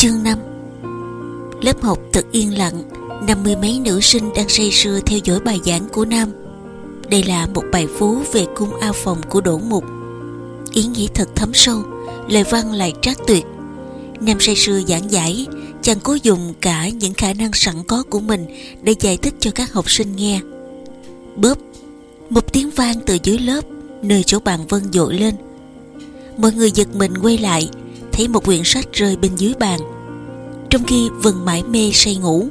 Chương 5 Lớp học thật yên lặng, Năm mươi mấy nữ sinh đang say sưa theo dõi bài giảng của Nam. Đây là một bài phú về cung ao phòng của Đỗ Mục. Ý nghĩa thật thấm sâu, Lời văn lại trác tuyệt. Nam say sưa giảng giải, Chàng cố dùng cả những khả năng sẵn có của mình Để giải thích cho các học sinh nghe. Bóp, Một tiếng vang từ dưới lớp, Nơi chỗ bàn vân dội lên. Mọi người giật mình quay lại Thấy một quyển sách rơi bên dưới bàn. Trong khi Vân mãi mê say ngủ,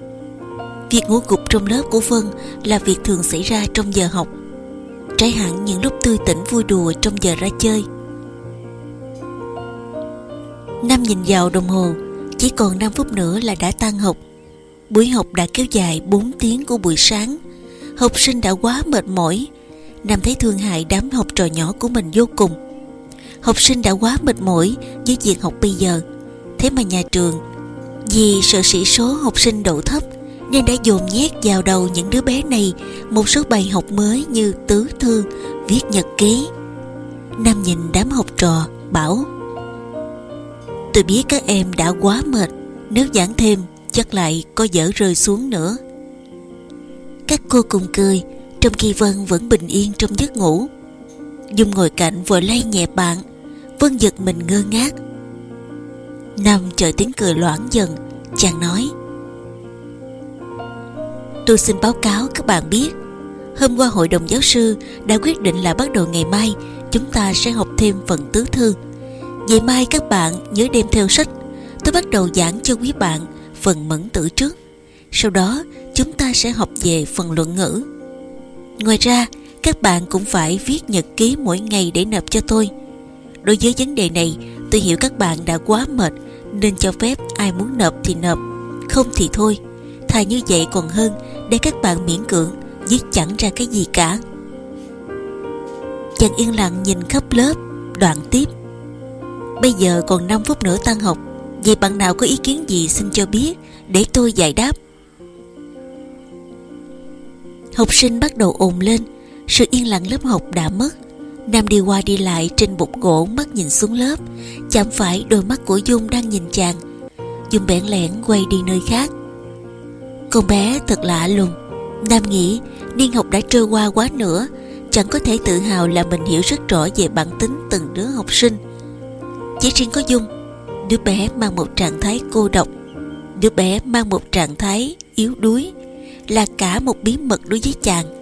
Việc ngủ gục trong lớp của Vân Là việc thường xảy ra trong giờ học. Trái hẳn những lúc tươi tỉnh vui đùa Trong giờ ra chơi. Nam nhìn vào đồng hồ, Chỉ còn 5 phút nữa là đã tan học. Buổi học đã kéo dài 4 tiếng của buổi sáng. Học sinh đã quá mệt mỏi. Nam thấy thương hại đám học trò nhỏ của mình vô cùng. Học sinh đã quá mệt mỏi với việc học bây giờ. Thế mà nhà trường Vì sợ sĩ số học sinh đậu thấp Nên đã dồn nhét vào đầu những đứa bé này Một số bài học mới như tứ thư, viết nhật ký. Nam nhìn đám học trò, bảo Tôi biết các em đã quá mệt Nếu giảng thêm chắc lại có dở rơi xuống nữa. Các cô cùng cười Trong khi Vân vẫn bình yên trong giấc ngủ. Dung ngồi cạnh vừa lay nhẹ bạn Vân giật mình ngơ ngác. Nam chờ tiếng cười loãng dần, Chàng nói, Tôi xin báo cáo các bạn biết, Hôm qua hội đồng giáo sư đã quyết định là bắt đầu ngày mai Chúng ta sẽ học thêm phần tứ thư. Ngày mai các bạn nhớ đem theo sách. Tôi bắt đầu giảng cho quý bạn phần mẫn tử trước. Sau đó, chúng ta sẽ học về phần luận ngữ. Ngoài ra, các bạn cũng phải viết nhật ký mỗi ngày để nộp cho tôi. Đối với vấn đề này, tôi hiểu các bạn đã quá mệt, Nên cho phép ai muốn nộp thì nộp. Không thì thôi. Thà như vậy còn hơn, Để các bạn miễn cưỡng, Viết chẳng ra cái gì cả. Chàng yên lặng nhìn khắp lớp. Đoạn tiếp. Bây giờ còn 5 phút nữa tan học. Vậy bạn nào có ý kiến gì xin cho biết, Để tôi giải đáp. Học sinh bắt đầu ồn lên. Sự yên lặng lớp học đã mất. Nam đi qua đi lại trên bục gỗ mắt nhìn xuống lớp, Chạm phải đôi mắt của Dung đang nhìn chàng. Dung bẽn lẽn quay đi nơi khác. Con bé thật lạ lùng. Nam nghĩ, niên học đã trôi qua quá nữa, Chẳng có thể tự hào là mình hiểu rất rõ về bản tính từng đứa học sinh. Chỉ riêng có Dung, Đứa bé mang một trạng thái cô độc. Đứa bé mang một trạng thái yếu đuối, Là cả một bí mật đối với chàng.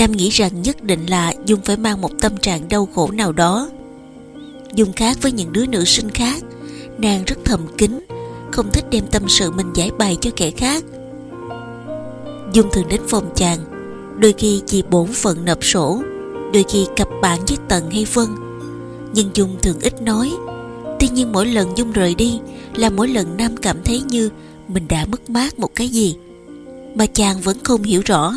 Nam nghĩ rằng nhất định là Dung phải mang một tâm trạng đau khổ nào đó. Dung khác với những đứa nữ sinh khác. Nàng rất thầm kín, Không thích đem tâm sự mình giải bày cho kẻ khác. Dung thường đến phòng chàng, Đôi khi chỉ bổn phận nộp sổ, Đôi khi cặp bạn với Tần hay Vân. Nhưng Dung thường ít nói. Tuy nhiên mỗi lần Dung rời đi Là mỗi lần Nam cảm thấy như Mình đã mất mát một cái gì, Mà chàng vẫn không hiểu rõ.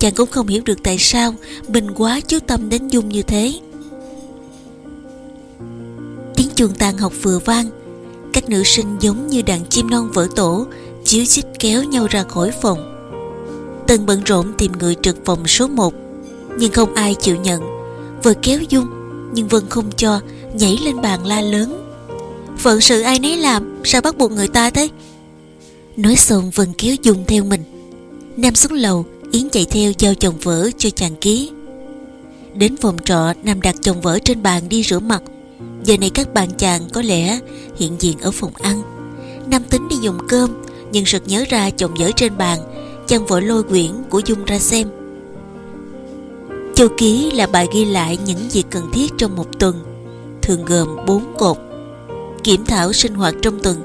Chàng cũng không hiểu được tại sao Mình quá chú tâm đến Dung như thế. Tiếng chuông tàn học vừa vang, Các nữ sinh giống như đàn chim non vỡ tổ, Chiếu xích kéo nhau ra khỏi phòng. Tần bận rộn tìm người trực phòng số 1 Nhưng không ai chịu nhận. Vừa kéo Dung, Nhưng Vân không cho, Nhảy lên bàn la lớn. Phận sự ai nấy làm, Sao bắt buộc người ta thế? Nói xong Vân kéo Dung theo mình. Nam xuống lầu Yến chạy theo giao chồng vỡ cho chàng ký. Đến phòng trọ, Nam đặt chồng vỡ trên bàn đi rửa mặt. Giờ này các bạn chàng có lẽ Hiện diện ở phòng ăn. Nam tính đi dùng cơm, Nhưng sực nhớ ra chồng vỡ trên bàn, Chàng vội lôi quyển của Dung ra xem. Châu ký là bài ghi lại những việc cần thiết trong một tuần, Thường gồm 4 cột. Kiểm thảo sinh hoạt trong tuần,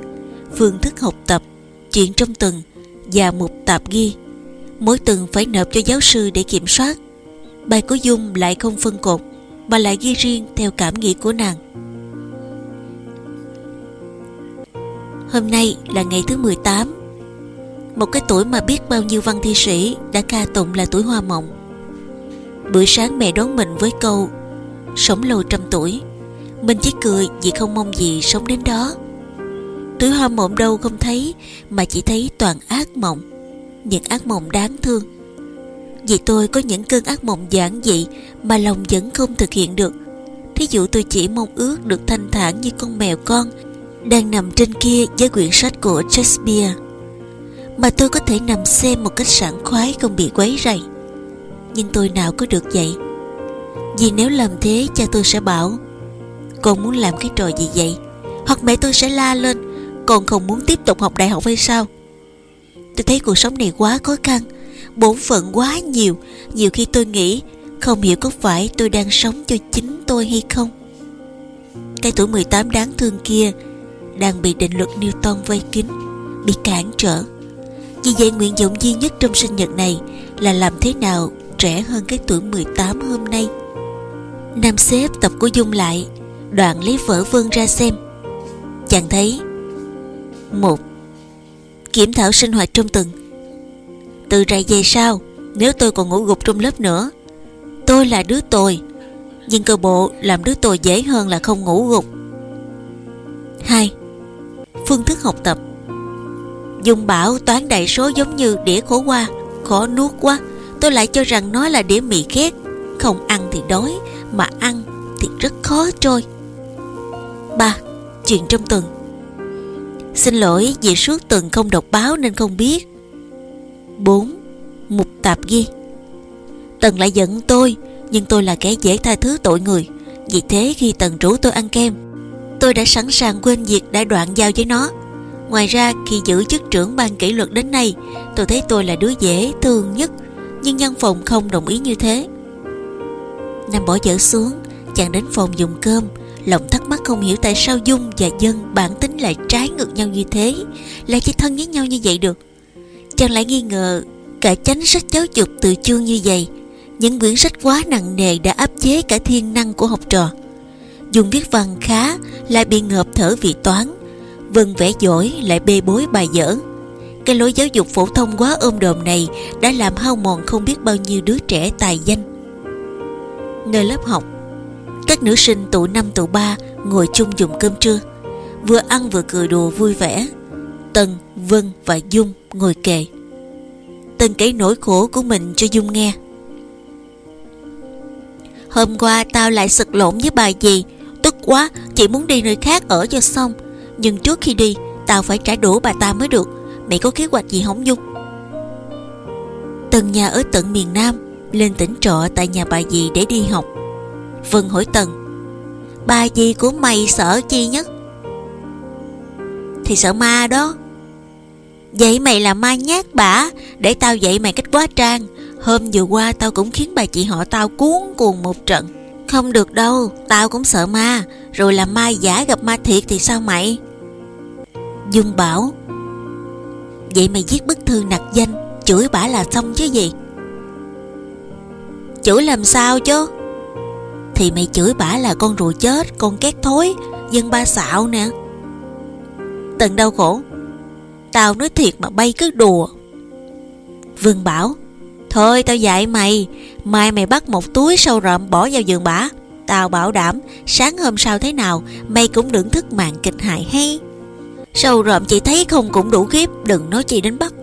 Phương thức học tập, Chuyện trong tuần Và một tạp ghi mỗi tuần phải nộp cho giáo sư để kiểm soát. Bài của Dung lại không phân cột, mà lại ghi riêng theo cảm nghĩ của nàng. Hôm nay là ngày thứ 18 Một cái tuổi mà biết bao nhiêu văn thi sĩ đã ca tụng là tuổi hoa mộng. Bữa sáng mẹ đón mình với câu Sống lâu trăm tuổi Mình chỉ cười vì không mong gì sống đến đó Tuổi hoa mộng đâu không thấy Mà chỉ thấy toàn ác mộng những ác mộng đáng thương. Vì tôi có những cơn ác mộng giản dị Mà lòng vẫn không thực hiện được. Thí dụ tôi chỉ mong ước được thanh thản như con mèo con Đang nằm trên kia với quyển sách của Shakespeare, Mà tôi có thể nằm xem một cách sảng khoái không bị quấy rầy. Nhưng tôi nào có được vậy? Vì nếu làm thế, cha tôi sẽ bảo, Con muốn làm cái trò gì vậy? Hoặc mẹ tôi sẽ la lên, Con không muốn tiếp tục học đại học hay sao? Tôi thấy cuộc sống này quá khó khăn, Bổn phận quá nhiều. Nhiều khi tôi nghĩ, Không hiểu có phải tôi đang sống cho chính tôi hay không. Cái tuổi 18 đáng thương kia Đang bị định luật Newton vây kín, Bị cản trở. Vì vậy nguyện vọng duy nhất trong sinh nhật này Là làm thế nào trẻ hơn cái tuổi 18 hôm nay. Nam xếp tập của Dung lại, Đoạn lấy vở vương ra xem. Chàng thấy, một Kiểm thảo sinh hoạt trong tuần. Từ rày về sau, Nếu tôi còn ngủ gục trong lớp nữa, Tôi là đứa tồi, Nhưng cơ bộ làm đứa tồi dễ hơn là không ngủ gục. 2. Phương thức học tập. Dùng bảo toán đại số giống như đĩa khổ qua Khó nuốt quá. Tôi lại cho rằng nó là đĩa mì khét. Không ăn thì đói, Mà ăn thì rất khó trôi. 3. Chuyện trong tuần. Xin lỗi vì suốt tuần không đọc báo nên không biết. 4. Mục tạp ghi. Tần lại giận tôi, Nhưng tôi là kẻ dễ tha thứ tội người. Vì thế khi Tần rủ tôi ăn kem, Tôi đã sẵn sàng quên việc đã đoạn giao với nó. Ngoài ra, khi giữ chức trưởng ban kỷ luật đến nay, Tôi thấy tôi là đứa dễ thương nhất, Nhưng nhân phòng không đồng ý như thế. Nam bỏ dở xuống, Chàng đến phòng dùng cơm. Lòng thắc mắc không hiểu tại sao Dung và Dân bản tính lại trái ngược nhau như thế. Lại chỉ thân với nhau như vậy được. Chàng lại nghi ngờ Cả chánh sách giáo dục từ chương như vậy. Những quyển sách quá nặng nề đã áp chế cả thiên năng của học trò. Dung viết văn khá, Lại bị ngợp thở vì toán. Vân vẽ giỏi, lại bê bối bài dở. Cái lối giáo dục phổ thông quá ôm đồm này Đã làm hao mòn không biết bao nhiêu đứa trẻ tài danh. Nơi lớp học các nữ sinh tụ năm tụ ba ngồi chung dùng cơm trưa. Vừa ăn vừa cười đùa vui vẻ. Tân, Vân và Dung ngồi kề Tân kể nỗi khổ của mình cho Dung nghe. Hôm qua tao lại sực lộn với bà gì? Tức quá Chị muốn đi nơi khác ở cho xong. Nhưng trước khi đi Tao phải trả đũa bà ta mới được. Mày có kế hoạch gì không Dung? Tân nhà ở tận miền Nam Lên tỉnh trọ tại nhà bà dì để đi học. Vân hỏi Tần. Bà gì của mày sợ chi nhất? Thì sợ ma đó. Vậy mày là ma nhát bả, Để tao dạy mày cách quá trang. Hôm vừa qua tao cũng khiến bà chị họ tao cuốn cuồng một trận. Không được đâu, Tao cũng sợ ma. Rồi là ma giả gặp ma thiệt thì sao mày? Dung bảo, Vậy mày viết bức thư nặc danh, Chửi bả là xong chứ gì? Chửi làm sao chứ? Thì mày chửi bả là con rùa chết, Con két thối, Dân ba xạo nè. Tần đau khổ, Tao nói thiệt mà bay cứ đùa. Vương bảo, Thôi tao dạy mày, Mai mày bắt một túi sâu rậm bỏ vào giường bả. Tao bảo đảm, Sáng hôm sau thế nào, Mày cũng đừng thức mạng kịch hại hay. Sâu rậm chị thấy không cũng đủ khiếp, Đừng nói chị đến bắt.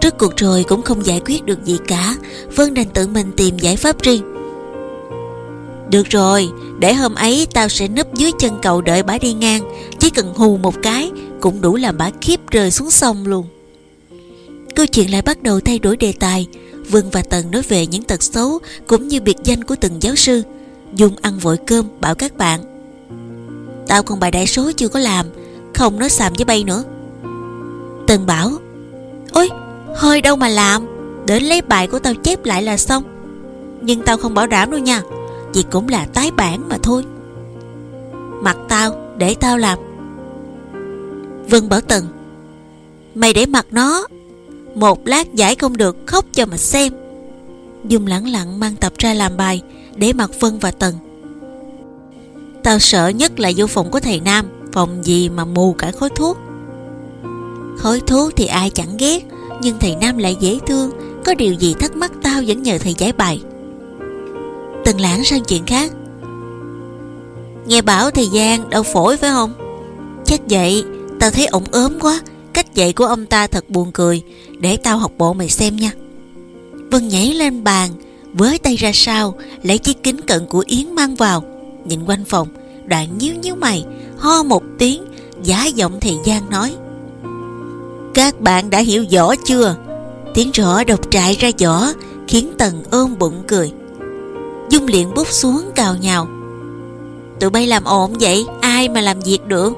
Trước cuộc rồi cũng không giải quyết được gì cả. Vân đành tự mình tìm giải pháp riêng được rồi, để hôm ấy tao sẽ núp dưới chân cầu đợi bà đi ngang. Chỉ cần hù một cái Cũng đủ làm bà khiếp rơi xuống sông luôn. Câu chuyện lại bắt đầu thay đổi đề tài. Vân và Tần nói về những tật xấu Cũng như biệt danh của từng giáo sư. Dung ăn vội cơm bảo các bạn Tao còn bài đại số chưa có làm Không nói xàm với bay nữa. Tần bảo Ôi hơi đâu mà làm Đến lấy bài của tao chép lại là xong. Nhưng tao không bảo đảm đâu nha chỉ cũng là tái bản mà thôi. Mặt tao, để tao làm. Vân bảo Tần, Mày để mặt nó. Một lát giải không được, khóc cho mà xem. Dung lẳng lặng mang tập ra làm bài Để mặt Vân và Tần. Tao sợ nhất là vô phòng của thầy Nam, Phòng gì mà mù cả khói thuốc. Khói thuốc thì ai chẳng ghét, Nhưng thầy Nam lại dễ thương, Có điều gì thắc mắc tao vẫn nhờ thầy giải bài từng lãng sang chuyện khác. Nghe bảo thời gian đau phổi phải không? Chắc vậy, Tao thấy ổng ốm quá, Cách dạy của ông ta thật buồn cười, Để tao học bộ mày xem nha. Vân nhảy lên bàn, Với tay ra sau, Lấy chiếc kính cận của Yến mang vào. Nhìn quanh phòng, Đoạn nhíu nhíu mày, Ho một tiếng Giá giọng thầy Giang nói. Các bạn đã hiểu rõ chưa? Tiếng rõ độc trại ra rõ Khiến Tần ôm bụng cười. Dung liền bút xuống cào nhào. Tụi bay làm ồn vậy, Ai mà làm việc được?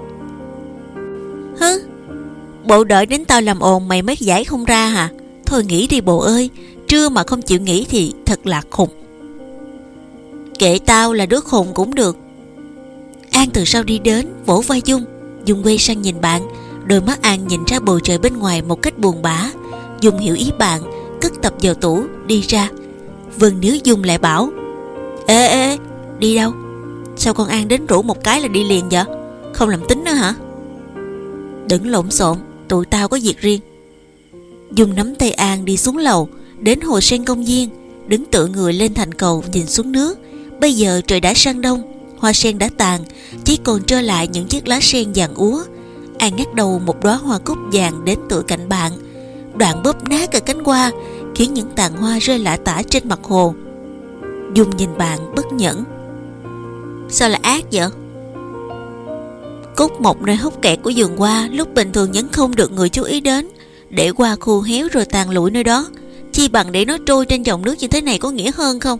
Hứ, Bộ đợi đến tao làm ồn mày mới giải không ra hả? Thôi nghỉ đi bộ ơi, Trưa mà không chịu nghỉ thì thật là khùng. Kệ tao là đứa khùng cũng được. An từ sau đi đến, Vỗ vai Dung. Dung quay sang nhìn bạn, Đôi mắt An nhìn ra bầu trời bên ngoài một cách buồn bã. Dung hiểu ý bạn, Cất tập vào tủ, đi ra. Vân nếu Dung lại bảo Ê ê đi đâu? Sao con An đến rủ một cái là đi liền vậy? Không làm tính nữa hả? Đừng lộn xộn, Tụi tao có việc riêng. Dung nắm tay An đi xuống lầu, Đến hồ sen công viên, Đứng tựa người lên thành cầu nhìn xuống nước. Bây giờ trời đã sang đông, Hoa sen đã tàn, Chỉ còn trơ lại những chiếc lá sen vàng úa. An ngắt đầu một đóa hoa cúc vàng đến tựa cạnh bạn. Đoạn bóp nát cả cánh hoa, Khiến những tàn hoa rơi lạ tả trên mặt hồ. Dung nhìn bạn bất nhẫn. Sao lại ác vậy? Cúc một nơi hút kẹt của vườn hoa Lúc bình thường vẫn không được người chú ý đến. Để qua khu héo rồi tàn lụi nơi đó. Chi bằng để nó trôi trên dòng nước như thế này có nghĩa hơn không?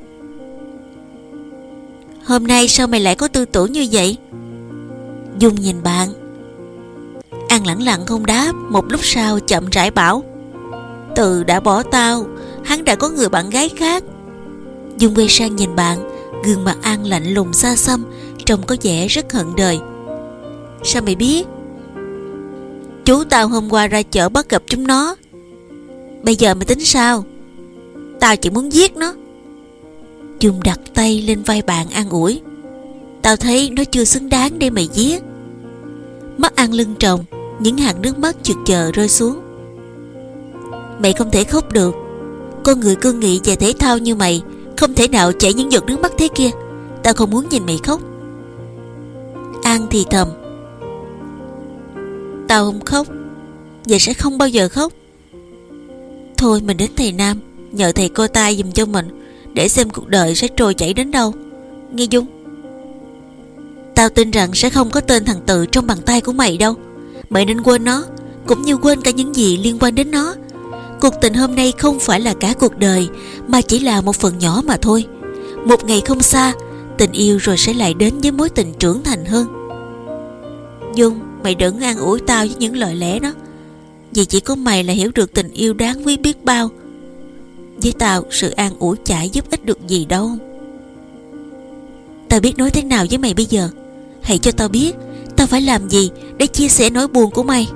Hôm nay sao mày lại có tư tưởng như vậy? Dung nhìn bạn. An lẳng lặng không đáp. Một lúc sau chậm rãi bảo. Từ đã bỏ tao, Hắn đã có người bạn gái khác. Dung quay sang nhìn bạn, Gương mặt An lạnh lùng xa xăm, Trông có vẻ rất hận đời. Sao mày biết? Chú tao hôm qua ra chợ bắt gặp chúng nó. Bây giờ mày tính sao? Tao chỉ muốn giết nó. Dung đặt tay lên vai bạn an ủi. Tao thấy nó chưa xứng đáng để mày giết. Mắt An lưng trồng Những hạt nước mắt chực chờ rơi xuống. Mày không thể khóc được. Con người cương nghị và thể thao như mày không thể nào chảy những giọt nước mắt thế kia. Ta không muốn nhìn mày khóc. An thì thầm. Tao không khóc. Và sẽ không bao giờ khóc. Thôi mình đến thầy Nam, Nhờ thầy cô tay dùm cho mình, Để xem cuộc đời sẽ trôi chảy đến đâu. Nghe Dung. Tao tin rằng sẽ không có tên thằng Tự trong bàn tay của mày đâu. Mày nên quên nó, Cũng như quên cả những gì liên quan đến nó. Cuộc tình hôm nay không phải là cả cuộc đời, Mà chỉ là một phần nhỏ mà thôi. Một ngày không xa, Tình yêu rồi sẽ lại đến với mối tình trưởng thành hơn. Dung, Mày đừng an ủi tao với những lời lẽ đó. Vì chỉ có mày là hiểu được tình yêu đáng quý biết bao. Với tao, sự an ủi chả giúp ích được gì đâu. Tao biết nói thế nào với mày bây giờ. Hãy cho tao biết, Tao phải làm gì để chia sẻ nỗi buồn của mày.